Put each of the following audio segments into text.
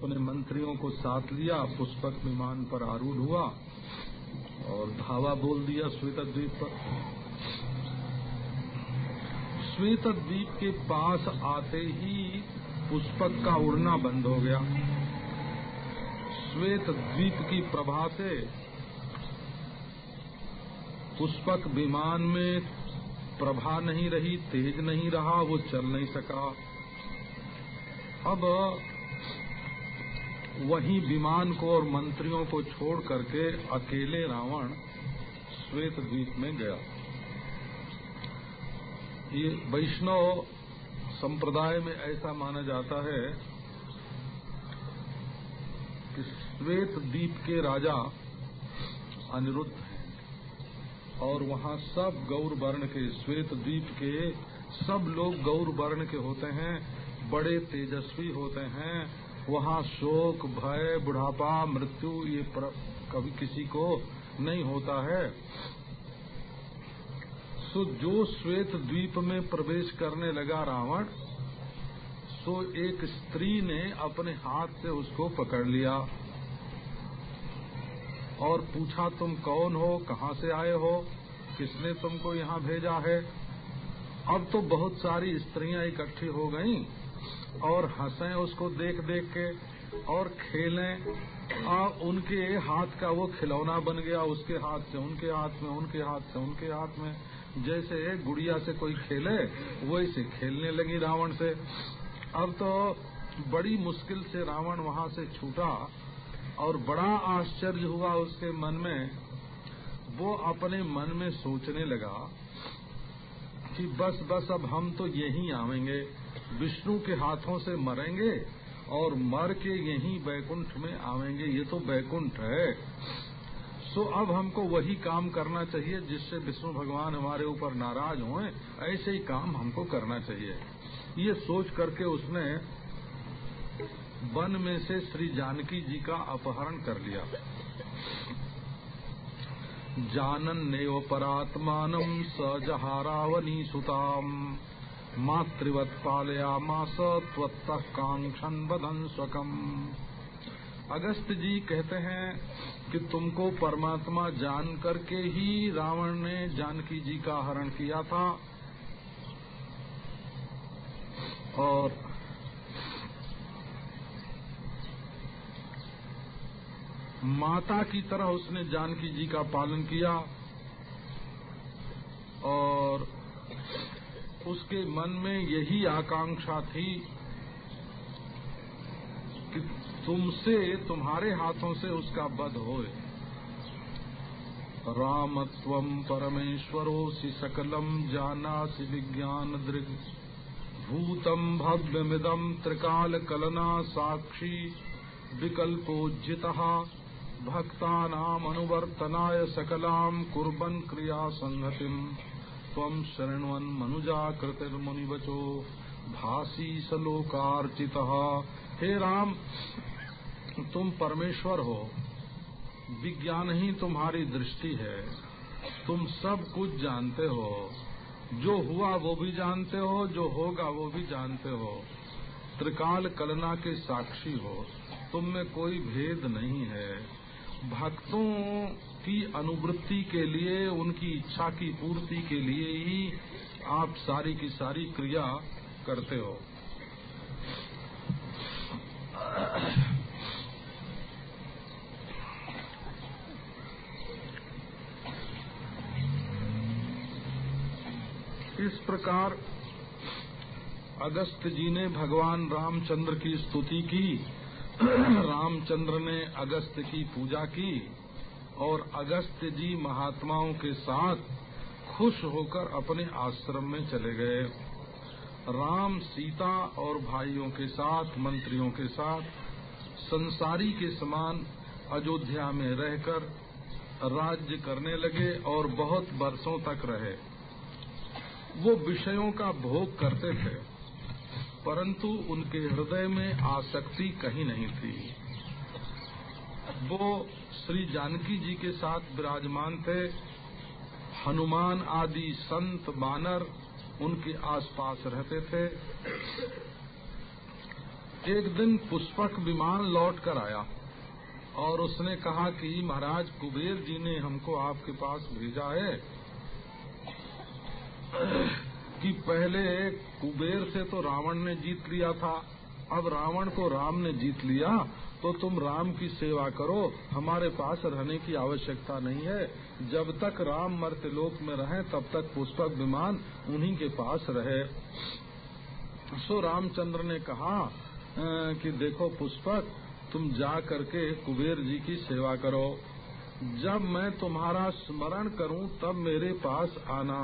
अपने मंत्रियों को साथ लिया, पुष्पक विमान पर आरूढ़ हुआ और धावा बोल दिया श्वेत द्वीप पर। श्वेत द्वीप के पास आते ही पुष्पक का उड़ना बंद हो गया। श्वेत द्वीप की प्रभा से पुष्पक विमान में प्रभा नहीं रही, तेज नहीं रहा, वो चल नहीं सका। अब वही विमान को और मंत्रियों को छोड़ करके अकेले रावण श्वेत द्वीप में गया। ये वैष्णव संप्रदाय में ऐसा माना जाता है कि श्वेत द्वीप के राजा अनिरुद्ध हैं और वहाँ सब गौर वर्ण के, श्वेत द्वीप के सब लोग गौर वर्ण के होते हैं, बड़े तेजस्वी होते हैं वहाँ शोक, भय, बुढ़ापा, मृत्यु, ये कभी किसी को नहीं होता है। सो जो श्वेत द्वीप में प्रवेश करने लगा रावण, सो एक स्त्री ने अपने हाथ से उसको पकड़ लिया और पूछा, तुम कौन हो? कहाँ से आए हो? किसने तुमको यहाँ भेजा है? अब तो बहुत सारी स्त्रियाँ इकट्ठी हो गईं। और हंसें उसको देख देख के और खेलें। और उनके हाथ का वो खिलौना बन गया उसके हाथ से, उनके हाथ में, उनके हाथ से, उनके हाथ में। जैसे गुड़िया से कोई खेले, वैसे खेलने लगी रावण से। अब तो बड़ी मुश्किल से रावण वहाँ से छूटा और बड़ा आश्चर्य हुआ उसके मन में। वो अपने मन में सोचने लगा कि बस बस अब हम तो यही आवेंगे। विष्णु के हाथों से मरेंगे और मर के यहीं बैकुंठ में आवेंगे। ये तो बैकुंठ है। सो अब हमको वही काम करना चाहिए जिससे विष्णु भगवान हमारे ऊपर नाराज़ हों ऐसे ही काम हमको करना चाहिए। ये सोच करके उसने वन में से श्री जानकी जी का अपहरण कर लिया। जानन नेव परात्मान सजहारावनी सुताम मातृवत पालयामास त्वत्तः कांक्षन बदन स्वकम अगस्त जी कहते हैं कि तुमको परमात्मा जान करके ही रावण ने जानकी जी का हरण किया था। और माता की तरह उसने जानकी जी का पालन किया। और उसके मन में यही आकांक्षा थी कि तुमसे, तुम्हारे हाथों से उसका वध होए। रामत्व परमेश्वरोसि सकलम जानासि विज्ञान दृग। भूतम भव्यमिदम त्रिकाल कलना साक्षी विकल्पोजित भक्ता अनुवर्तनाय सकलाम कुर्बन क्रिया संहतिम तम शरणवन मनुजा कृतिर्मुनिवचो भासी सलोकार्चित। हे राम, तुम परमेश्वर हो। विज्ञान ही तुम्हारी दृष्टि है। तुम सब कुछ जानते हो। जो हुआ वो भी जानते हो, जो होगा वो भी जानते हो। त्रिकाल कलना के साक्षी हो। तुम में कोई भेद नहीं है। भक्तों की अनुवृत्ति के लिए, उनकी इच्छा की पूर्ति के लिए ही आप सारी की सारी क्रिया करते हो। इस प्रकार अगस्त जी ने भगवान रामचंद्र की स्तुति की। रामचंद्र ने अगस्त की पूजा की। और अगस्त जी महात्माओं के साथ खुश होकर अपने आश्रम में चले गए। राम, सीता और भाइयों के साथ, मंत्रियों के साथ, संसारी के समान अयोध्या में रहकर राज्य करने लगे और बहुत वर्षों तक रहे। वो विषयों का भोग करते थे, परंतु उनके हृदय में आसक्ति कहीं नहीं थी। वो श्री जानकी जी के साथ विराजमान थे हनुमान आदि संत बानर, उनके आसपास रहते थे। एक दिन पुष्पक विमान लौट कर आया और उसने कहा कि, महाराज, कुबेर जी ने हमको आपके पास भेजा है कि पहले कुबेर से तो रावण ने जीत लिया था, अब रावण को राम ने जीत लिया तो तुम राम की सेवा करो। हमारे पास रहने की आवश्यकता नहीं है। जब तक राम मर्त्यलोक में रहे, तब तक पुष्पक विमान उन्हीं के पास रहे। सो रामचंद्र ने कहा कि देखो पुष्पक, तुम जा करके कुबेर जी की सेवा करो। जब मैं तुम्हारा स्मरण करूँ, तब मेरे पास आना।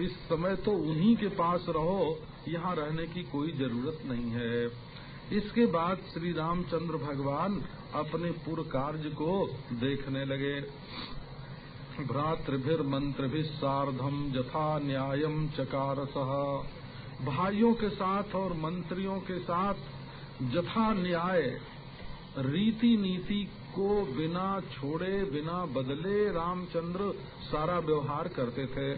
इस समय तो उन्हीं के पास रहो। यहाँ रहने की कोई ज़रूरत नहीं है। इसके बाद श्री रामचंद्र भगवान अपने पूर्व कार्य को देखने लगे। भ्रातृभिर मंत्र भी सार्धम जथा न्यायम चकार भाइयों के साथ और मंत्रियों के साथ जथा न्याय, रीति नीति को बिना छोड़े, बिना बदले रामचंद्र सारा व्यवहार करते थे।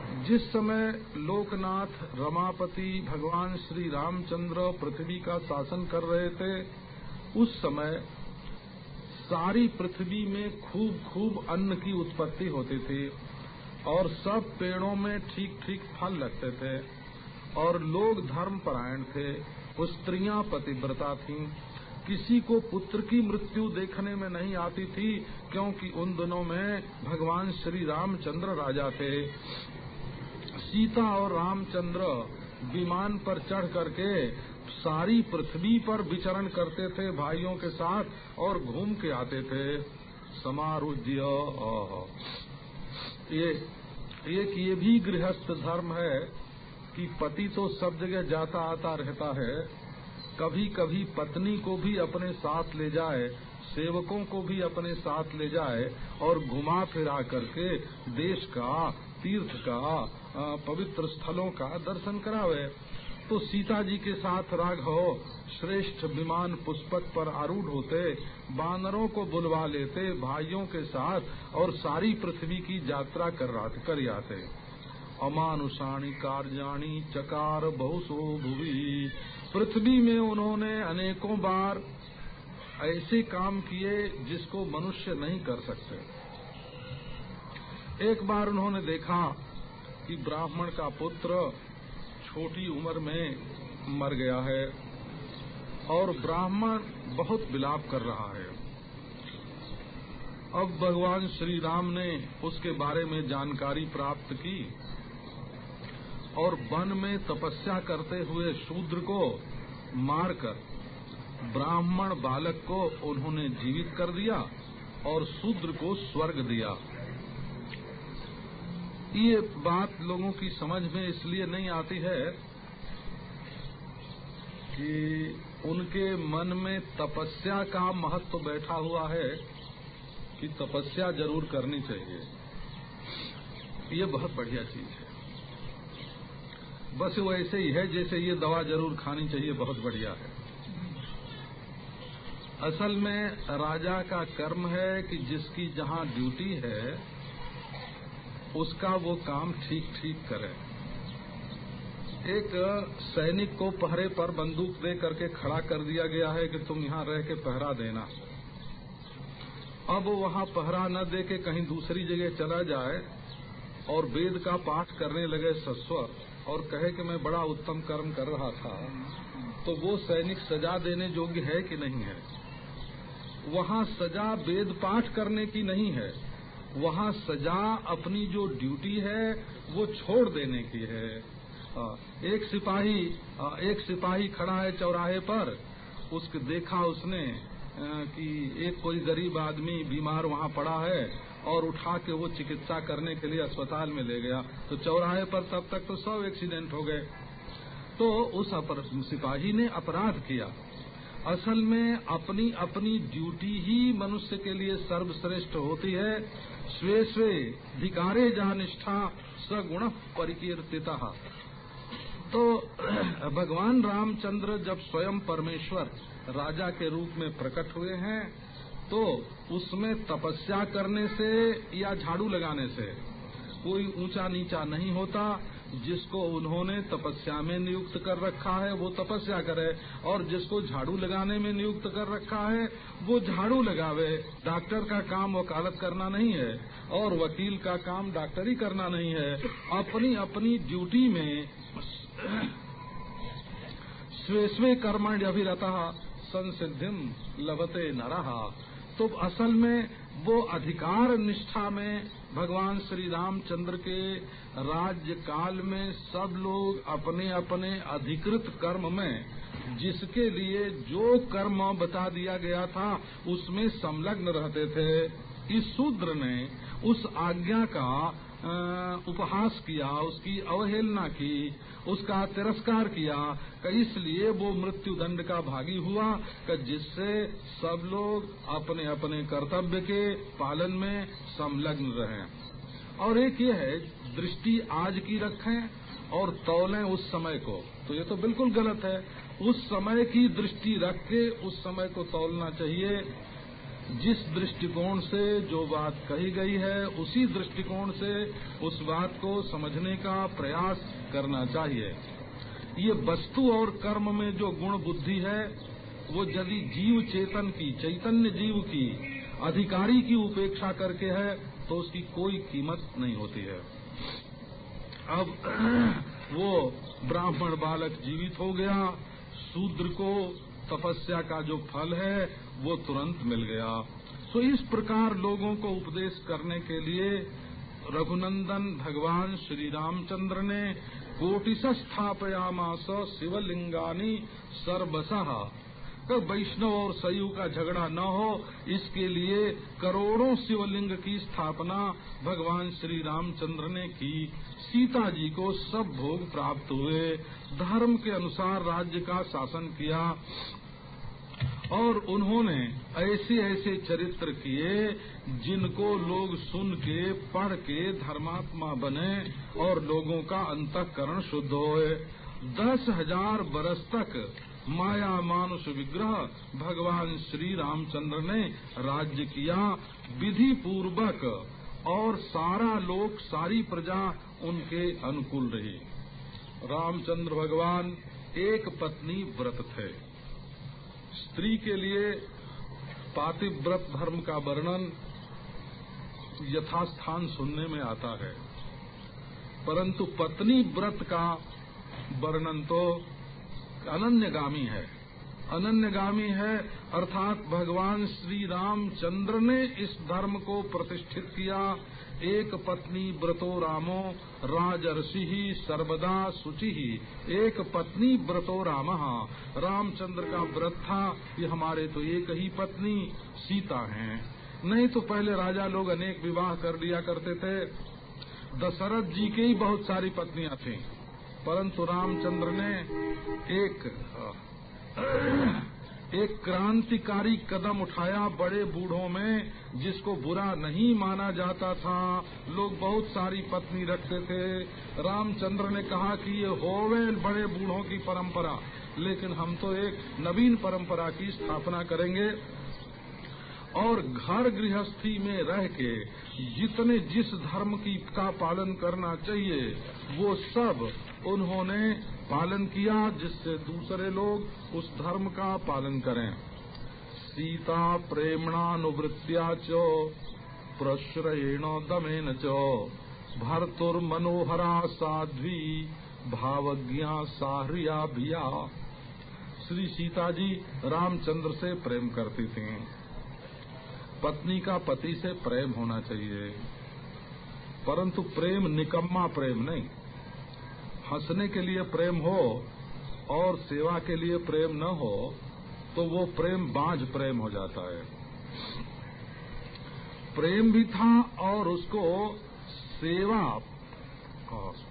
जिस समय लोकनाथ, रमापति, भगवान श्री रामचंद्र पृथ्वी का शासन कर रहे थे, उस समय सारी पृथ्वी में खूब खूब अन्न की उत्पत्ति होती थी और सब पेड़ों में ठीक ठीक फल लगते थे और लोग धर्म परायण थे। स्त्रियाँ पतिव्रता थीं। किसी को पुत्र की मृत्यु देखने में नहीं आती थी, क्योंकि उन दिनों में भगवान श्री रामचंद्र राजा थे। सीता और रामचंद्र विमान पर चढ़ करके सारी पृथ्वी पर विचरण करते थे भाइयों के साथ और घूम के आते थे। समारुज्य ये एक ये भी गृहस्थ धर्म है कि पति तो सब जगह जाता आता रहता है कभी कभी पत्नी को भी अपने साथ ले जाए, सेवकों को भी अपने साथ ले जाए और घुमा फिरा करके देश का, तीर्थ का पवित्र स्थलों का दर्शन करावे तो सीता जी के साथ राघव श्रेष्ठ विमान पुष्पक पर आरूढ़ होते, बानरों को बुलवा लेते, भाइयों के साथ और सारी पृथ्वी की यात्रा कर कर आते अमानुषाणी कार्याणी चकार बहुसो भुवि, पृथ्वी में उन्होंने अनेकों बार ऐसे काम किए जिसको मनुष्य नहीं कर सकते। एक बार उन्होंने देखा कि ब्राह्मण का पुत्र छोटी उम्र में मर गया है और ब्राह्मण बहुत विलाप कर रहा है। अब भगवान श्री राम ने उसके बारे में जानकारी प्राप्त की और वन में तपस्या करते हुए शूद्र को मारकर ब्राह्मण बालक को उन्होंने जीवित कर दिया और शूद्र को स्वर्ग दिया। ये बात लोगों की समझ में इसलिए नहीं आती है कि उनके मन में तपस्या का महत्व तो बैठा हुआ है कि तपस्या ज़रूर करनी चाहिए। ये बहुत बढ़िया चीज़ है। बस वो ऐसे ही है, जैसे ये दवा ज़रूर खानी चाहिए, बहुत बढ़िया है। असल में राजा का कर्म है कि जिसकी जहाँ ड्यूटी है उसका वो काम ठीक ठीक करे। एक सैनिक को पहरे पर बंदूक दे करके खड़ा कर दिया गया है कि तुम यहाँ रह के पहरा देना। अब वहाँ पहरा न दे के कहीं दूसरी जगह चला जाए और वेद का पाठ करने लगे सस्वर और कहे कि मैं बड़ा उत्तम कर्म कर रहा था तो वो सैनिक सजा देने योग्य है कि नहीं है? वहाँ सजा वेद पाठ करने की नहीं है। वहाँ सजा अपनी जो ड्यूटी है, वो छोड़ देने की है। एक सिपाही एक सिपाही खड़ा है चौराहे पर। उसके देखा उसने कि एक कोई गरीब आदमी बीमार वहाँ पड़ा है और उठा के वो चिकित्सा करने के लिए अस्पताल में ले गया। तो चौराहे पर तब तक तो सब एक्सीडेंट हो गए। तो उस सिपाही ने अपराध किया। असल में अपनी अपनी ड्यूटी ही मनुष्य के लिए सर्वश्रेष्ठ होती है। स्वे स्वे धिकारे जहाँ निष्ठा सगुण परिकीर्तिता। तो भगवान रामचंद्र जब स्वयं परमेश्वर राजा के रूप में प्रकट हुए हैं तो उसमें तपस्या करने से या झाड़ू लगाने से कोई ऊँचा नीचा नहीं होता। जिसको उन्होंने तपस्या में नियुक्त कर रखा है, वो तपस्या करे और जिसको झाड़ू लगाने में नियुक्त कर रखा है, वो झाड़ू लगावे। डॉक्टर का काम वकालत करना नहीं है और वकील का काम डॉक्टरी करना नहीं है। अपनी अपनी ड्यूटी में स्वे कर्मण्य अभिरता संसिधिम लभते न रहा तो असल में वो अधिकार निष्ठा में भगवान श्री रामचंद्र के राज्य काल में सब लोग अपने अपने अधिकृत कर्म में, जिसके लिए जो कर्म बता दिया गया था, उसमें संलग्न रहते थे। इस शूद्र ने उस आज्ञा का उपहास किया, उसकी अवहेलना की, उसका तिरस्कार किया इसलिए वो मृत्यु दंड का भागी हुआ, कि जिससे सब लोग अपने अपने कर्तव्य के पालन में संलग्न रहें। और एक ये है, दृष्टि आज की रखें और तौलें उस समय को। तो ये तो बिल्कुल गलत है। उस समय की दृष्टि रख के उस समय को तौलना चाहिए। जिस दृष्टिकोण से जो बात कही गई है, उसी दृष्टिकोण से उस बात को समझने का प्रयास करना चाहिए। ये वस्तु और कर्म में जो गुण बुद्धि है, वो यदि जीव चेतन की, चैतन्य जीव की, अधिकारी की उपेक्षा करके है तो उसकी कोई कीमत नहीं होती है। अब वो ब्राह्मण बालक जीवित हो गया, शूद्र को तपस्या का जो फल है, वो तुरंत मिल गया। तो इस प्रकार लोगों को उपदेश करने के लिए रघुनंदन भगवान श्री रामचंद्र ने कोटिश स्थापयामास शिवलिंगानी सर्वसह तो वैष्णव और सयु का झगड़ा न हो, इसके लिए करोड़ों शिवलिंग की स्थापना भगवान श्री रामचंद्र ने की। सीता जी को सब भोग प्राप्त हुए। धर्म के अनुसार राज्य का शासन किया। और उन्होंने ऐसे ऐसे चरित्र किए, जिनको लोग सुन के, पढ़ के धर्मात्मा बने और लोगों का अंतकरण शुद्ध होए। दस हज़ार बरस तक माया मानुष विग्रह भगवान श्री रामचंद्र ने राज्य किया विधि पूर्वक और सारा लोक, सारी प्रजा उनके अनुकूल रही। रामचंद्र भगवान एक पत्नी व्रत थे। स्त्री के लिए पातिव्रत धर्म का वर्णन यथास्थान सुनने में आता है। परंतु पत्नी व्रत का वर्णन तो अनन्यगामी है। अनन्यगामी है, अर्थात भगवान श्री रामचंद्र ने इस धर्म को प्रतिष्ठित किया। एक पत्नी व्रतो रामो, राजर्षि ही सर्वदा सुचि ही एक पत्नी व्रतो राम। रामचंद्र का व्रत था, ये हमारे तो एक ही पत्नी, सीता हैं। नहीं तो पहले राजा लोग अनेक विवाह कर लिया करते थे। दशरथ जी के ही बहुत सारी पत्नियाँ थीं। परंतु रामचंद्र ने एक एक क्रांतिकारी कदम उठाया बड़े बूढ़ों में, जिसको बुरा नहीं माना जाता था। लोग बहुत सारी पत्नी रखते थे। रामचंद्र ने कहा कि ये होवे बड़े बूढ़ों की परंपरा, लेकिन हम तो एक नवीन परंपरा की स्थापना करेंगे। और घर गृहस्थी में रह के जितने जिस धर्म की का पालन करना चाहिए, वो सब उन्होंने पालन किया जिससे दूसरे लोग उस धर्म का पालन करें। सीता प्रेमणानुवृत्तिया च, प्रश्रयेण दमेन च। भर्तुर्मनोहरा साध्वी, भावज्ञा साहरिया भिया। श्री सीता जी रामचंद्र से प्रेम करती थी। पत्नी का पति से प्रेम होना चाहिए। परंतु प्रेम निकम्मा प्रेम नहीं। हंसने के लिए प्रेम हो और सेवा के लिए प्रेम न हो तो वो प्रेम बांझ प्रेम हो जाता है। प्रेम भी था और उसको सेवा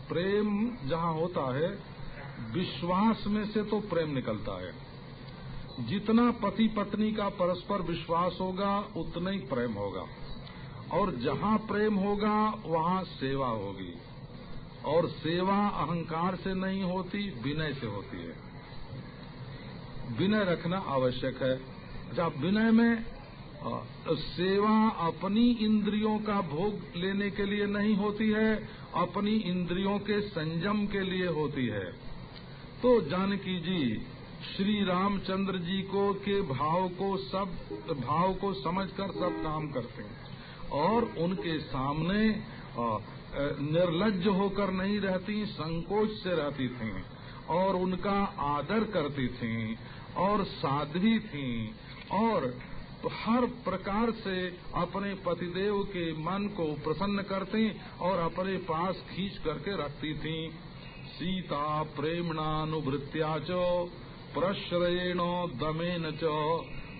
प्रेम जहाँ होता है, विश्वास में से तो प्रेम निकलता है। जितना पति पत्नी का परस्पर विश्वास होगा, उतना ही प्रेम होगा। और जहाँ प्रेम होगा, वहाँ सेवा होगी। और सेवा अहंकार से नहीं होती, विनय से होती है। विनय रखना आवश्यक है। जब विनय में सेवा अपनी इंद्रियों का भोग लेने के लिए नहीं होती है, अपनी इंद्रियों के संयम के लिए होती है। तो जानकी जी श्री रामचंद्र जी को, के भाव को सब, भाव को समझकर सब काम करते हैं। और उनके सामने निर्लज होकर नहीं रहती, संकोच से रहती थी और उनका आदर करती थी और साध्वी थी और हर प्रकार से अपने पतिदेव के मन को प्रसन्न करती और अपने पास खींच करके रखती थी। सीता प्रेमणानुभृत्या च प्रश्रयेण दमेन च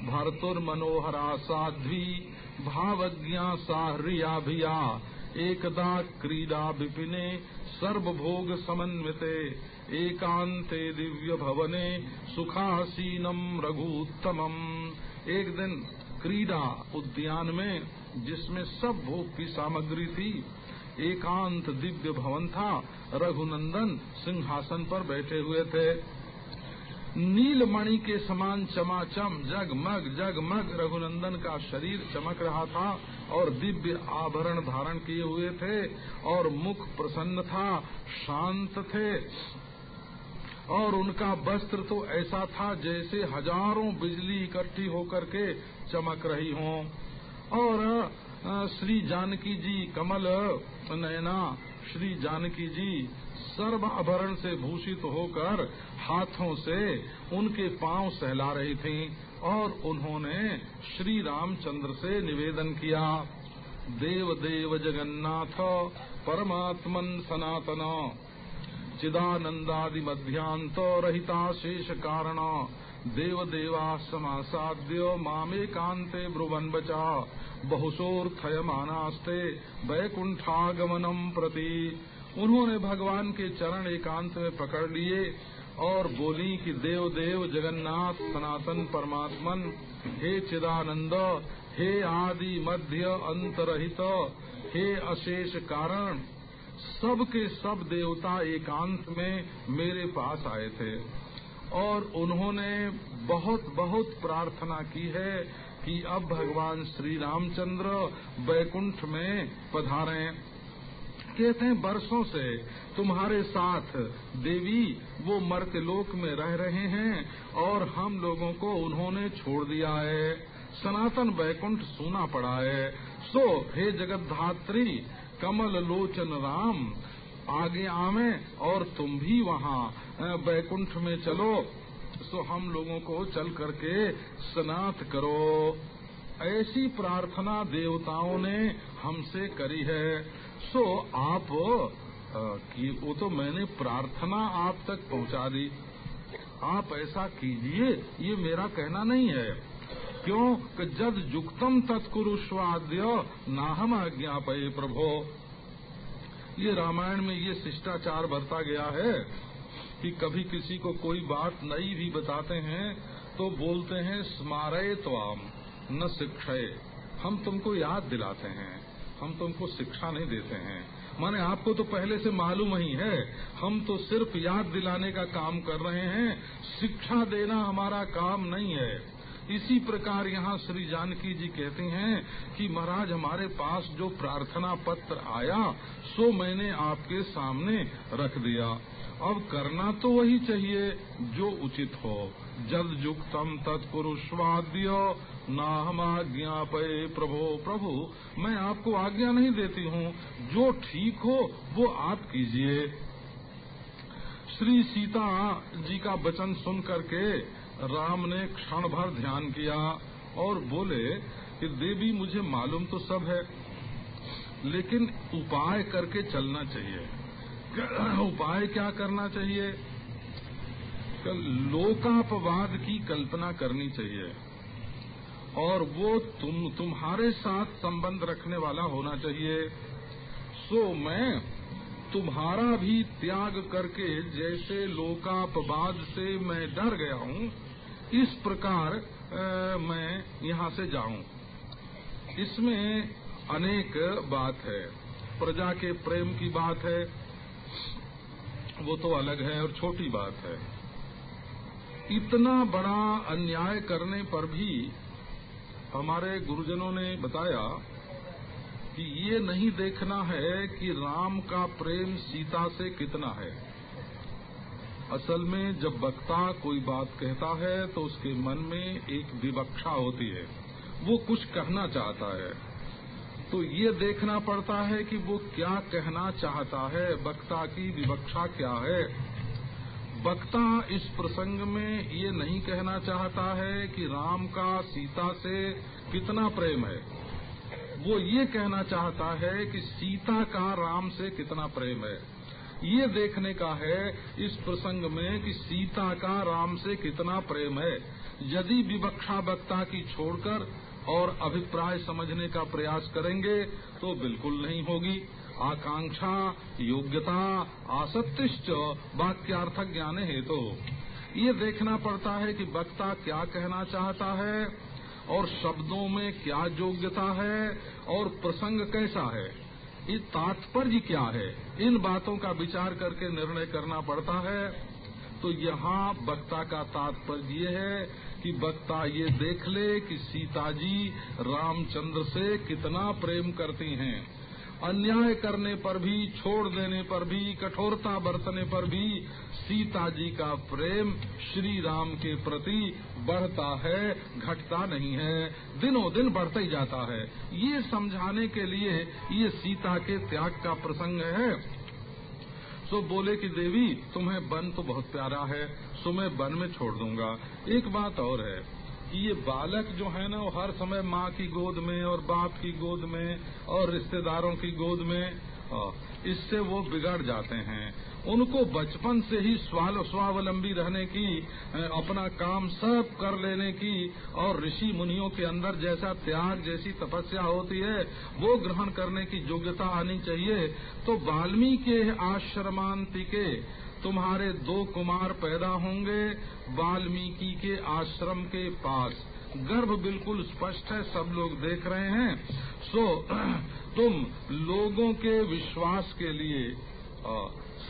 भर्तुर्मनोहरा साध्वी भावज्ञा साहरियाभिया, एकदा क्रीडा विपिने सर्वभोग समन्विते एकांते दिव्य भवने सुखासीनम रघुत्तमम। एक दिन क्रीडा उद्यान में, जिसमें सब भोग की सामग्री थी, एकांत दिव्य भवन था, रघुनंदन सिंहासन पर बैठे हुए थे। नीलमणि के समान चमाचम जगमग जगमग रघुनंदन का शरीर चमक रहा था और दिव्य आभरण धारण किए हुए थे और मुख प्रसन्न था, शांत थे। और उनका वस्त्र तो ऐसा था जैसे हज़ारों बिजली इकट्ठी होकर के चमक रही हो। और श्री जानकी जी कमल, नयना श्री जानकी जी सर्व आभरण से भूषित होकर हाथों से उनके पाँव सहला रही थीं और उन्होंने श्री रामचंद्र से निवेदन किया, देव देव जगन्नाथ, परमात्मन सनातन, चिदानंदादि मध्यांत रहिता शेष कारण देव देवा समासाद्य ब्रुवन बचा। बहुशोर्थय मानास्ते वैकुंठागमनम प्रति। उन्होंने भगवान के चरण एकांत में पकड़ लिए और बोली कि देव देव जगन्नाथ, सनातन परमात्मन, हे चिदानंद, हे आदि मध्य अंतरहित, हे अशेष कारण सब के सब देवता एकांत में मेरे पास आए थे। और उन्होंने बहुत बहुत प्रार्थना की है कि अब भगवान श्री रामचंद्र बैकुंठ में पधारे। कहते हैं, बरसों से तुम्हारे साथ देवी वो मर्त्यलोक में रह रहे हैं और हम लोगों को उन्होंने छोड़ दिया है। सनातन बैकुंठ सुना पड़ा है। सो, हे जगत धात्री कमल लोचन राम आगे आवे और तुम भी वहाँ बैकुंठ में चलो। सो हम लोगों को चल करके स्नात करो। ऐसी प्रार्थना देवताओं ने हमसे करी है। सो आप कि वो तो मैंने प्रार्थना आप तक पहुँचा दी। आप ऐसा कीजिए, ये मेरा कहना नहीं है। क्यों? कि जद युक्तम तत्कुरुष्वाद्य नाहम अज्ञापय प्रभो। ये रामायण में ये शिष्टाचार बरता गया है कि कभी किसी को कोई बात नई भी बताते हैं तो बोलते हैं, स्मारय तो आम न शिक्षय। हम तुमको याद दिलाते हैं। हम तुमको शिक्षा नहीं देते हैं। माने आपको तो पहले से मालूम ही है, हम तो सिर्फ़ याद दिलाने का काम कर रहे हैं। शिक्षा देना हमारा काम नहीं है। इसी प्रकार यहाँ श्री जानकी जी कहते हैं कि महाराज, हमारे पास जो प्रार्थना पत्र आया, सो मैंने आपके सामने रख दिया। अब करना तो वही चाहिए जो उचित हो। जद युक्तम तत्पुरुषवाद्य ना हम आज्ञापय प्रभो, प्रभु, मैं आपको आज्ञा नहीं देती हूँ। जो ठीक हो, वो आप कीजिए। श्री सीता जी का वचन सुन करके राम ने क्षण भर ध्यान किया और बोले कि देवी, मुझे मालूम तो सब है, लेकिन उपाय करके चलना चाहिए। उपाय क्या करना चाहिए? लोकापवाद की कल्पना करनी चाहिए और वो तुम, तुम्हारे साथ संबंध रखने वाला होना चाहिए। सो मैं तुम्हारा भी त्याग करके जैसे लोकापवाद से मैं डर गया हूँ इस प्रकार मैं यहाँ से जाऊँ। इसमें अनेक बात है। प्रजा के प्रेम की बात है। वो तो अलग है और छोटी बात है। इतना बड़ा अन्याय करने पर भी हमारे गुरुजनों ने बताया कि ये नहीं देखना है कि राम का प्रेम सीता से कितना है। असल में जब वक्ता कोई बात कहता है तो उसके मन में एक विवक्षा होती है। वो कुछ कहना चाहता है। तो ये देखना पड़ता है कि वो क्या कहना चाहता है, वक्ता की विवक्षा क्या है। वक्ता इस प्रसंग में ये नहीं कहना चाहता है कि राम का सीता से कितना प्रेम है। वो ये कहना चाहता है कि सीता का राम से कितना प्रेम है। ये देखने का है इस प्रसंग में कि सीता का राम से कितना प्रेम है। यदि विवक्षा वक्ता की छोड़कर और अभिप्राय समझने का प्रयास करेंगे तो बिल्कुल नहीं होगी। आकांक्षा, योग्यता, आसक्तिश्च वाक्यार्थ ज्ञान हेतु। तो ये देखना पड़ता है कि वक्ता क्या कहना चाहता है और शब्दों में क्या योग्यता है और प्रसंग कैसा है। ये तात्पर्य क्या है? इन बातों का विचार करके निर्णय करना पड़ता है। तो यहाँ वक्ता का तात्पर्य ये है कि वक्ता ये देख ले कि सीता जी रामचंद्र से कितना प्रेम करती हैं। अन्याय करने पर भी, छोड़ देने पर भी, कठोरता बरतने पर भी सीता जी का प्रेम श्री राम के प्रति बढ़ता है, घटता नहीं है दिनों दिन बढ़ता ही जाता है। ये समझाने के लिए ये सीता के त्याग का प्रसंग है। तो बोले कि देवी, तुम्हें वन तो बहुत प्यारा है सो मैं वन में छोड़ दूँगा। एक बात और है कि ये बालक जो है ना, वो हर समय माँ की गोद में और बाप की गोद में और रिश्तेदारों की गोद में इससे वो बिगड़ जाते हैं। उनको बचपन से ही स्वावलंबी रहने की अपना काम सब कर लेने की और ऋषि मुनियों के अंदर जैसा त्याग, जैसी तपस्या होती है, वो ग्रहण करने की योग्यता आनी चाहिए। तो वाल्मीकि आश्रमांतिके तुम्हारे दो कुमार पैदा होंगे वाल्मीकि के आश्रम के पास। गर्भ बिल्कुल स्पष्ट है, सब लोग देख रहे हैं। सो तुम लोगों के विश्वास के लिए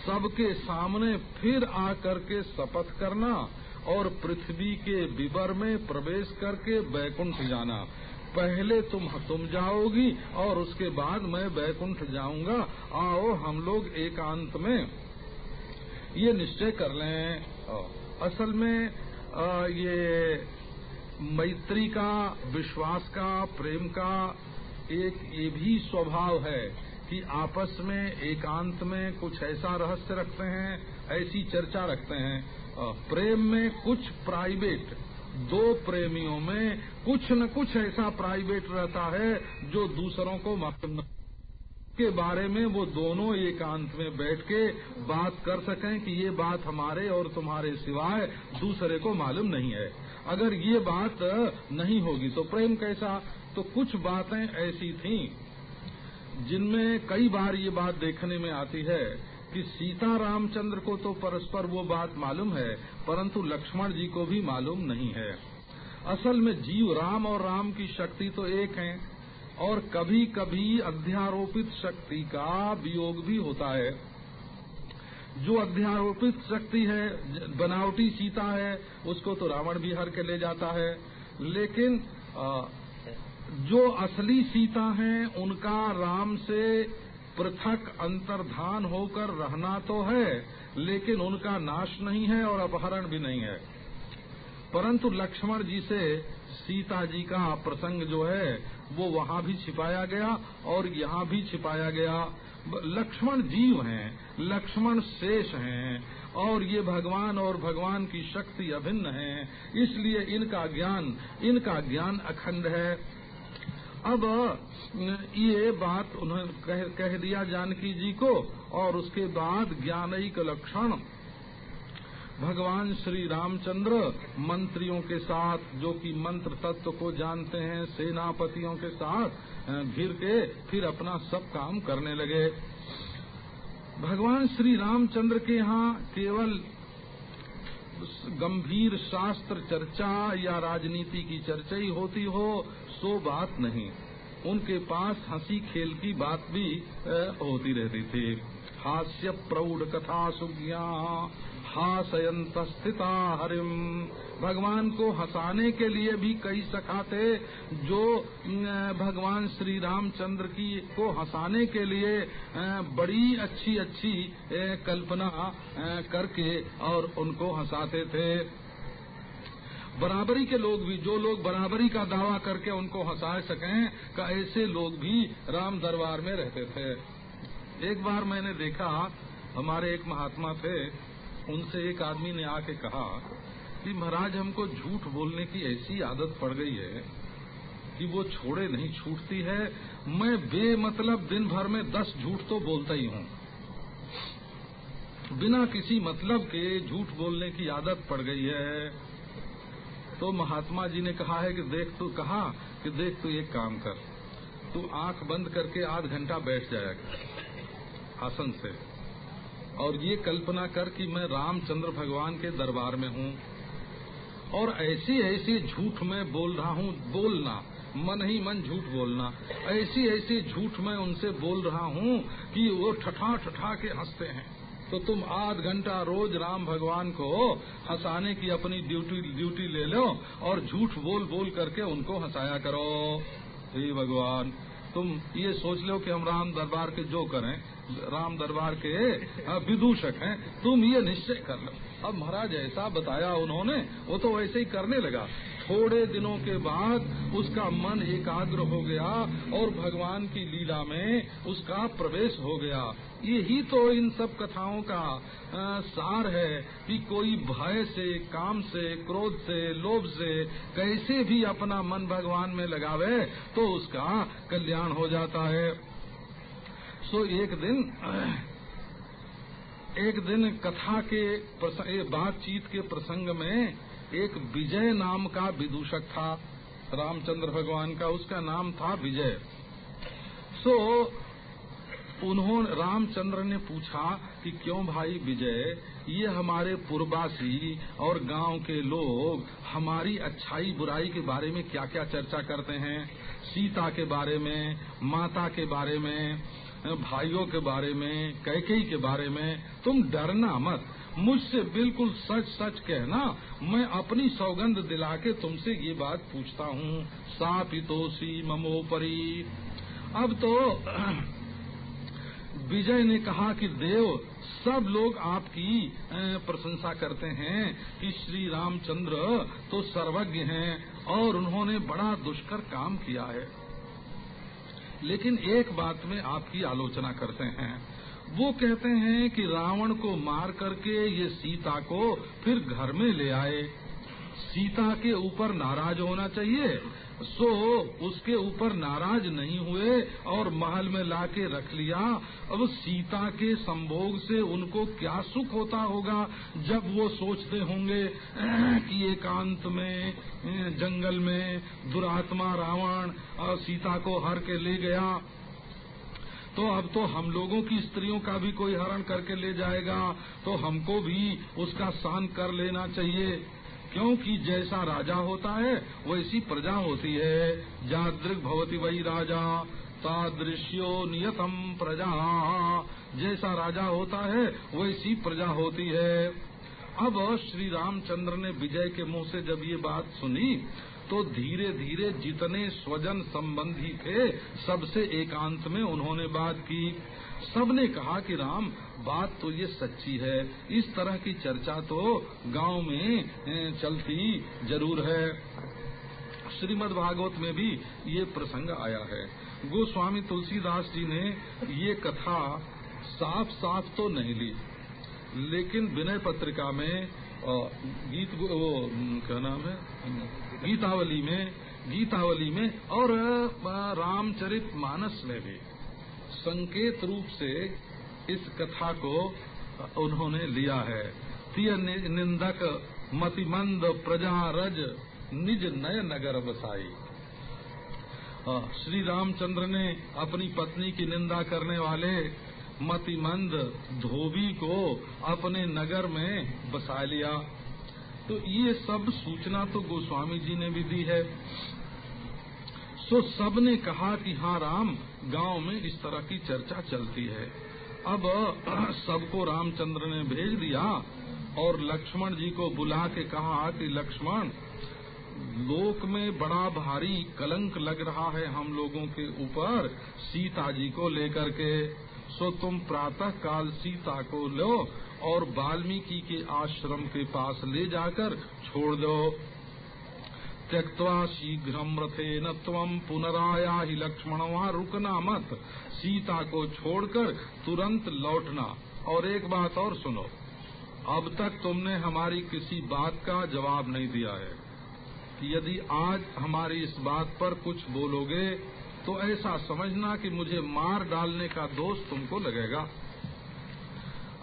सबके सामने फिर आकर के शपथ करना और पृथ्वी के विवर में प्रवेश करके बैकुंठ जाना। पहले तुम तुम जाओगी और उसके बाद मैं बैकुंठ जाऊँगा। आओ, हम लोग एकांत में। ये निश्चय कर लें। असल में आ, ये मैत्री का विश्वास का प्रेम का एक ये भी स्वभाव है कि आपस में एकांत में कुछ ऐसा रहस्य रखते हैं ऐसी चर्चा रखते हैं। प्रेम में कुछ प्राइवेट दो प्रेमियों में कुछ न कुछ ऐसा प्राइवेट रहता है जो दूसरों को मालूम के बारे में वो दोनों एकांत में बैठ के बात कर सकें कि ये बात हमारे और तुम्हारे सिवाय दूसरे को मालूम नहीं है। अगर ये बात नहीं होगी तो प्रेम कैसा? तो कुछ बातें ऐसी थीं जिनमें कई बार ये बात देखने में आती है कि सीता रामचंद्र को तो परस्पर वो बात मालूम है, परंतु लक्ष्मण जी को भी मालूम नहीं है। असल में जीव राम और राम की शक्ति तो एक है। और कभी कभी अध्यारोपित शक्ति का वियोग भी होता है। जो अध्यारोपित शक्ति है, बनावटी सीता है, उसको तो रावण भी हर के ले जाता है। लेकिन जो असली सीता हैं, उनका राम से पृथक अंतर्धान होकर रहना तो है, लेकिन उनका नाश नहीं है और अपहरण भी नहीं है। परंतु लक्ष्मण जी से सीता जी का प्रसंग जो है वो वहाँ भी छिपाया गया और यहाँ भी छिपाया गया। लक्ष्मण जीव हैं लक्ष्मण शेष हैं और ये भगवान और भगवान की शक्ति अभिन्न है। इसलिए इनका ज्ञान इनका ज्ञान अखंड है। अब ये बात उन्होंने कह, कह दिया जानकी जी को और उसके बाद ज्ञानिक लक्षण भगवान श्री रामचंद्र मंत्रियों के साथ, जो कि मंत्र तत्व को जानते हैं, सेनापतियों के साथ घिर के फिर अपना सब काम करने लगे। भगवान श्री रामचंद्र के यहाँ केवल गंभीर शास्त्र चर्चा या राजनीति की चर्चा ही होती हो, सो बात नहीं। उनके पास हँसी खेल की बात भी होती रहती थी। हास्य प्रौढ़ कथा सुज्ञा हासयंत स्थिता हरिम भगवान को हंसाने के लिए भी कई सखा थे जो भगवान श्री रामचंद्र की को हंसाने के लिए बड़ी अच्छी अच्छी कल्पना करके और उनको हंसाते थे। बराबरी के लोग भी, जो लोग बराबरी का दावा करके उनको हंसा सकें, का ऐसे लोग भी राम दरबार में रहते थे। एक बार मैंने देखा, हमारे एक महात्मा थे उनसे एक आदमी ने आके कहा कि महाराज, हमको झूठ बोलने की ऐसी आदत पड़ गई है कि वो छोड़े नहीं, छूटती है। मैं बेमतलब दिन भर में दस झूठ तो बोलता ही हूँ। बिना किसी मतलब के झूठ बोलने की आदत पड़ गई है। तो महात्मा जी ने कहा है कि देख तू, कहा कि देख तू एक काम कर। तू आँख बंद करके आध घंटा बैठ जाएगा आसन से। और ये कल्पना कर कि मैं रामचंद्र भगवान के दरबार में हूँ। और ऐसी ऐसी झूठ में बोल रहा हूँ, बोलना, मन ही मन झूठ बोलना। ऐसी ऐसी झूठ में उनसे बोल रहा हूँ कि वो ठठा ठठा के हँसते हैं। तो तुम आध घंटा रोज राम भगवान को हंसाने की अपनी ड्यूटी ड्यूटी ले लो और झूठ बोल बोल करके उनको हंसाया करो। हे भगवान तुम ये सोच लो कि हम राम दरबार के जो करें, राम दरबार के विदूषक हैं, तुम ये निश्चय कर लो। अब महाराज ऐसा बताया उन्होंने, वो तो वैसे ही करने लगा। थोड़े दिनों के बाद उसका मन एकाग्र हो गया और भगवान की लीला में उसका प्रवेश हो गया। यही तो इन सब कथाओं का आ, सार है कि कोई भय से काम से क्रोध से लोभ से कैसे भी अपना मन भगवान में लगावे तो उसका कल्याण हो जाता है। सो एक दिन एक दिन कथा के बातचीत के प्रसंग में एक विजय नाम का विदूषक था, रामचंद्र भगवान का उसका नाम था विजय। सो उन्होंने रामचंद्र ने पूछा कि क्यों भाई विजय, ये हमारे पूर्वासी और गाँव के लोग हमारी अच्छाई बुराई के बारे में क्या क्या चर्चा करते हैं? सीता के बारे में, माता के बारे में, भाइयों के बारे में कैकई के बारे में, तुम डरना मत। मुझसे बिल्कुल सच सच कहना, मैं अपनी सौगंध दिला के तुमसे ये बात पूछता हूँ। सापितोसी ममोपरी। अब तो विजय ने कहा कि देव, सब लोग आपकी प्रशंसा करते हैं कि श्री रामचंद्र तो सर्वज्ञ हैं और उन्होंने बड़ा दुष्कर काम किया है। लेकिन एक बात में आपकी आलोचना करते हैं। वो कहते हैं कि रावण को मार करके ये सीता को फिर घर में ले आए। सीता के ऊपर नाराज़ होना चाहिए। सो उसके ऊपर नाराज़ नहीं हुए और महल में लाके रख लिया। अब सीता के संभोग से उनको क्या सुख होता होगा जब वो सोचते होंगे कि एकांत में जंगल में दुरात्मा रावण और सीता को हर के ले गया। तो अब तो हम लोगों की स्त्रियों का भी कोई हरण करके ले जाएगा तो हमको भी उसका सहन कर लेना चाहिए। क्योंकि जैसा राजा होता है, वैसी प्रजा होती है। जादृग भवती वही राजा, तादृश्यो नियतम प्रजा। जैसा राजा होता है, वैसी प्रजा होती है। अब श्री रामचंद्र ने विजय के मुँह से जब ये बात सुनी तो धीरे धीरे जितने स्वजन संबंधी थे, सबसे एकांत में उन्होंने बात की। सबने कहा कि राम, बात तो ये सच्ची है। इस तरह की चर्चा तो गाँव में चलती ज़रूर है। श्रीमद् भागवत में भी ये प्रसंग आया है। गोस्वामी तुलसीदास जी ने ये कथा साफ़ साफ़ तो नहीं ली, लेकिन विनय पत्रिका में गीत वो क्या नाम है? गीतावली में गीतावली में और रामचरित मानस में भी। संकेत रूप से इस कथा को उन्होंने लिया है। तिय निंदक, मतिमंद प्रजा रज निज नय नगर बसाई। श्री रामचंद्र ने अपनी पत्नी की निंदा करने वाले मतिमंद धोबी को अपने नगर में बसा लिया। तो ये सब सूचना तो गोस्वामी जी ने भी दी है। सो सबने कहा कि हाँ राम, गाँव में इस तरह की चर्चा चलती है। अब सबको रामचंद्र ने भेज दिया और लक्ष्मण जी को बुला के कहा कि लक्ष्मण, लोक में बड़ा भारी कलंक लग रहा है हम लोगों के ऊपर सीता जी को लेकर के। सो तुम प्रातः काल सीता को लो और वाल्मीकि के आश्रम के पास ले जाकर छोड़ दो। त्यक्वा शीघ्र रथे न तम पुनराया ही लक्ष्मण, वहाँ रुकना मत। सीता को छोड़कर तुरंत लौटना। और एक बात और सुनो, अब तक तुमने हमारी किसी बात का जवाब नहीं दिया है। कि यदि आज हमारी इस बात पर कुछ बोलोगे तो ऐसा समझना कि मुझे मार डालने का दोष तुमको लगेगा।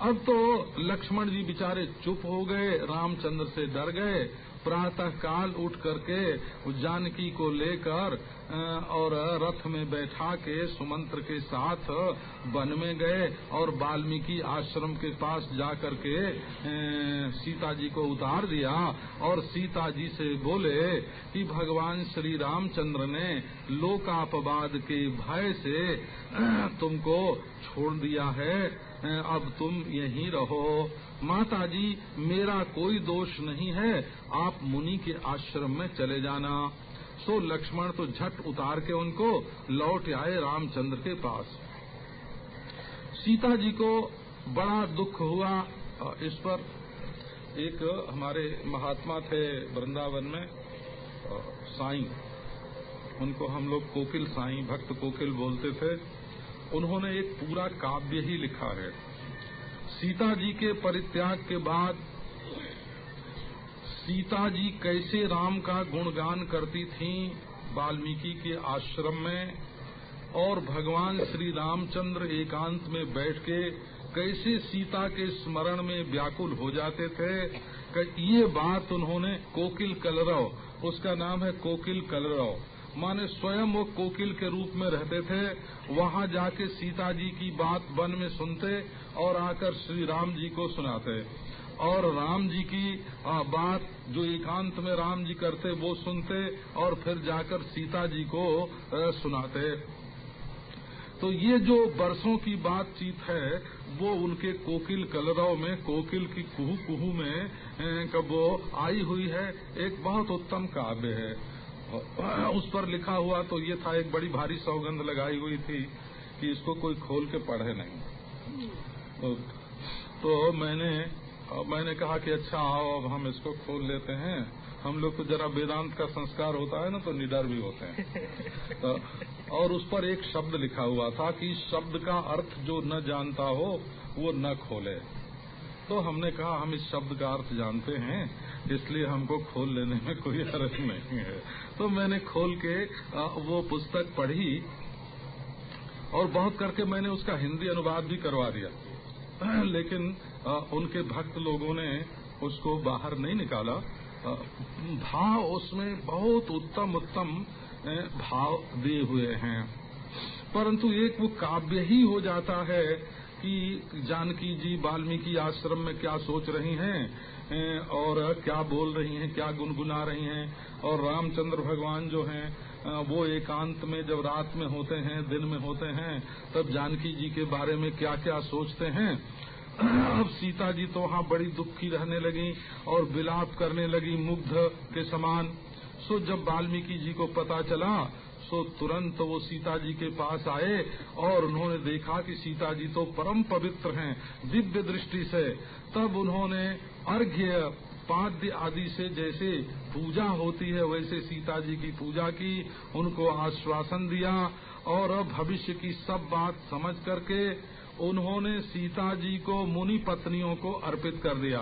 अब तो लक्ष्मण जी बेचारे चुप हो गए, रामचंद्र से डर गए प्रातः काल उठ करके जानकी को लेकर और रथ में बैठा के सुमंत्र के साथ वन में गए और वाल्मीकि आश्रम के पास जाकर के सीता जी को उतार दिया और सीता जी से बोले कि भगवान श्री रामचंद्र ने लोकापवाद के भय से तुमको छोड़ दिया है। अब तुम यहीं रहो। माता जी मेरा कोई दोष नहीं है, आप मुनि के आश्रम में चले जाना। सो लक्ष्मण तो झट उतार के उनको लौट आए रामचंद्र के पास। सीता जी को बड़ा दुख हुआ इस पर। एक हमारे महात्मा थे वृंदावन में साई। उनको हम लोग कोकिल साई, भक्त कोकिल बोलते थे। उन्होंने एक पूरा काव्य ही लिखा है। सीता जी के परित्याग के बाद सीता जी कैसे राम का गुणगान करती थीं वाल्मीकि के आश्रम में और भगवान श्री रामचंद्र एकांत में बैठ के कैसे सीता के स्मरण में व्याकुल हो जाते थे ये बात उन्होंने कोकिल कलरव, उसका नाम है कोकिल कलरव। माने स्वयं वो कोकिल के रूप में रहते थे, वहाँ जाके सीता जी की बात वन में सुनते और आकर श्री राम जी को सुनाते। और राम जी की बात जो एकांत में राम जी करते, वो सुनते और फिर जाकर सीता जी को सुनाते। तो ये जो बरसों की बातचीत है, वो उनके कोकिल कलरव में, कोकिल की कुहू कुहू में कब आई हुई है, एक बहुत उत्तम काव्य है। उस पर लिखा हुआ तो ये था एक बड़ी भारी सौगंध लगाई हुई थी कि इसको कोई खोल के पढ़े नहीं। तो, तो मैंने मैंने कहा कि अच्छा आओ अब हम इसको खोल लेते हैं। हम लोग को जरा वेदांत का संस्कार होता है ना तो निडर भी होते हैं। तो, और उस पर एक शब्द लिखा हुआ था कि शब्द का अर्थ जो न जानता हो वो न खोले। तो हमने कहा हम इस शब्द का अर्थ जानते हैं। इसलिए हमको खोल लेने में कोई हर्ज नहीं है। तो मैंने खोल के वो पुस्तक पढ़ी और बहुत करके मैंने उसका हिंदी अनुवाद भी करवा दिया। लेकिन उनके भक्त लोगों ने उसको बाहर नहीं निकाला। भाव उसमें बहुत उत्तम उत्तम भाव दिए हुए हैं। परंतु एक वो काव्य ही हो जाता है कि जानकी जी वाल्मीकि आश्रम में क्या सोच रही हैं? और क्या बोल रही हैं, क्या गुनगुना रही हैं। और रामचंद्र भगवान जो हैं वो एकांत में जब रात में होते हैं, दिन में होते हैं, तब जानकी जी के बारे में क्या क्या सोचते हैं। अब सीता जी तो वहाँ बड़ी दुखी रहने लगी और विलाप करने लगी मुग्ध के समान। सो जब वाल्मीकि जी को पता चला सो तुरंत वो सीता जी के पास आए और उन्होंने देखा कि सीता जी तो परम पवित्र हैं, दिव्य दृष्टि से। तब उन्होंने अर्घ्य, पाद्य आदि से जैसे पूजा होती है, वैसे सीता जी की पूजा की, उनको आश्वासन दिया और अब भविष्य की सब बात समझ करके उन्होंने सीता जी को मुनि पत्नियों को अर्पित कर दिया।